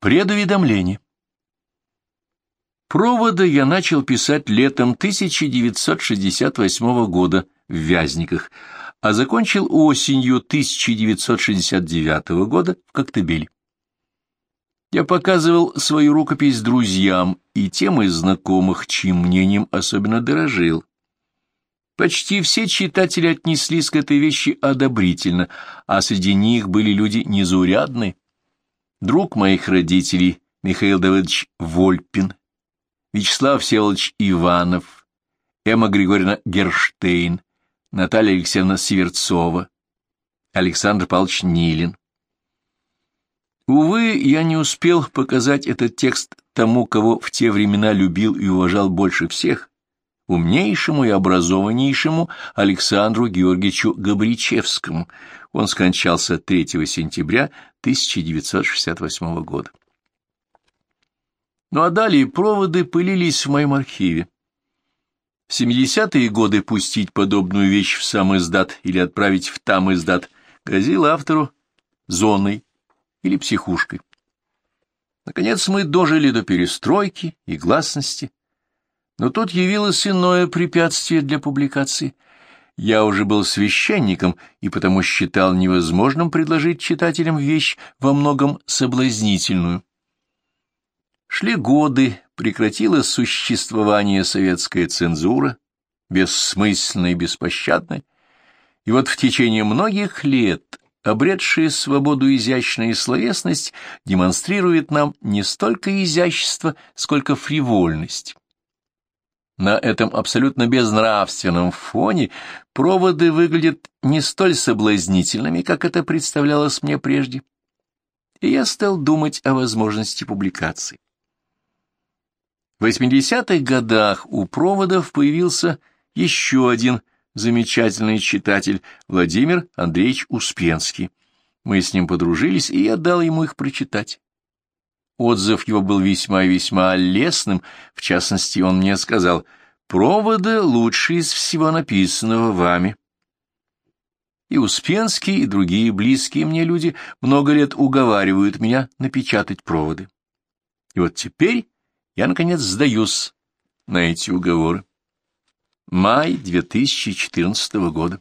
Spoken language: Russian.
Предуведомление. Проводы я начал писать летом 1968 года в Вязниках, а закончил осенью 1969 года в Коктебеле. Я показывал свою рукопись друзьям и тем из знакомых, чьим мнением особенно дорожил. Почти все читатели отнеслись к этой вещи одобрительно, а среди них были люди незаурядные, друг моих родителей Михаил Давыдович Вольпин, Вячеслав Всеволодович Иванов, Эмма Григорьевна Герштейн, Наталья Алексеевна Северцова, Александр Павлович Нилин. Увы, я не успел показать этот текст тому, кого в те времена любил и уважал больше всех, умнейшему и образованнейшему Александру Георгиевичу Габричевскому. Он скончался 3 сентября 1968 года. Ну а далее проводы пылились в моем архиве. В 70-е годы пустить подобную вещь в сам издат или отправить в там издат грозило автору зоной или психушкой. Наконец мы дожили до перестройки и гласности, но тут явилось иное препятствие для публикации. Я уже был священником и потому считал невозможным предложить читателям вещь во многом соблазнительную. Шли годы, прекратилось существование советская цензура, бессмысленная и беспощадная, и вот в течение многих лет обретшая свободу изящная словесность демонстрирует нам не столько изящество, сколько фривольность. На этом абсолютно безнравственном фоне проводы выглядят не столь соблазнительными, как это представлялось мне прежде. И я стал думать о возможности публикации. В 80-х годах у проводов появился еще один замечательный читатель Владимир Андреевич Успенский. Мы с ним подружились, и я дал ему их прочитать. Отзыв его был весьма и весьма лестным, в частности, он мне сказал, «Проводы лучше из всего написанного вами». И Успенский, и другие близкие мне люди много лет уговаривают меня напечатать проводы. И вот теперь я, наконец, сдаюсь на эти уговоры. Май 2014 года.